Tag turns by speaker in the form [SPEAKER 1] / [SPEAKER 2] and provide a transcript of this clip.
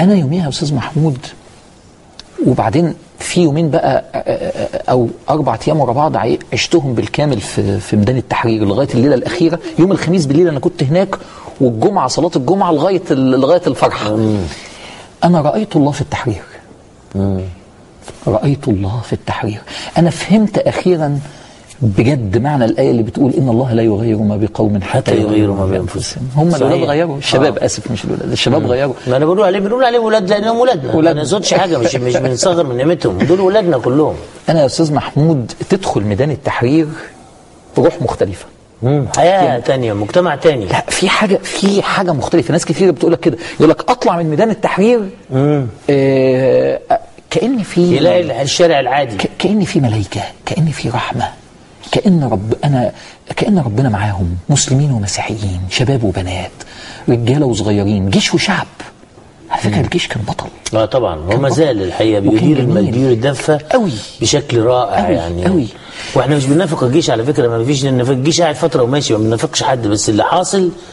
[SPEAKER 1] أنا يوميها يا أستاذ محمود وبعدين في يومين بقى أو أربع أيام ورا بعض عشتهم بالكامل في في ميدان التحرير لغاية الليلة الأخيرة. يوم الخميس بالليل أنا كنت هناك والجمعة صلاة الجمعة لغاية لغاية الفرحه أنا رأيت الله في التحرير. رأيت الله في التحرير. أنا فهمت أخيرا بجد معنى الآية اللي بتقول إن الله لا يغير ما بقوم حتى يغيروا ما بأنفسهم. هم الأولاد. غيروا. الشباب
[SPEAKER 2] آه.
[SPEAKER 1] آسف مش الأولاد الشباب غيروا.
[SPEAKER 2] ما أنا بقول عليه بنقول عليهم ولاد لأنهم ولادنا.
[SPEAKER 1] ولادنا.
[SPEAKER 2] ما نقصدش حاجة مش مش بنصغر من قيمتهم دول ولادنا كلهم.
[SPEAKER 1] أنا يا أستاذ محمود تدخل ميدان التحرير بروح مختلفة.
[SPEAKER 2] حياة تانية مجتمع تاني.
[SPEAKER 1] لا في حاجة في حاجة مختلفة. ناس كتير بتقول لك كده. يقول لك أطلع من ميدان التحرير آه كأن في
[SPEAKER 2] يلاقي الشارع العادي.
[SPEAKER 1] كأن في ملائكة كأن في رحمة. كأن رب أنا كأن ربنا معاهم مسلمين ومسيحيين شباب وبنات رجالة وصغيرين جيش وشعب على فكرة الجيش كان بطل
[SPEAKER 2] آه طبعا هو ما. زال
[SPEAKER 1] الحقيقة
[SPEAKER 2] بيدير بيدير الدفة
[SPEAKER 1] أوي.
[SPEAKER 2] بشكل رائع
[SPEAKER 1] أوي.
[SPEAKER 2] يعني
[SPEAKER 1] أوي.
[SPEAKER 2] وإحنا مش بننافق الجيش على فكرة ما فيش الجيش قاعد فترة وماشي ما بننافقش حد بس اللي حاصل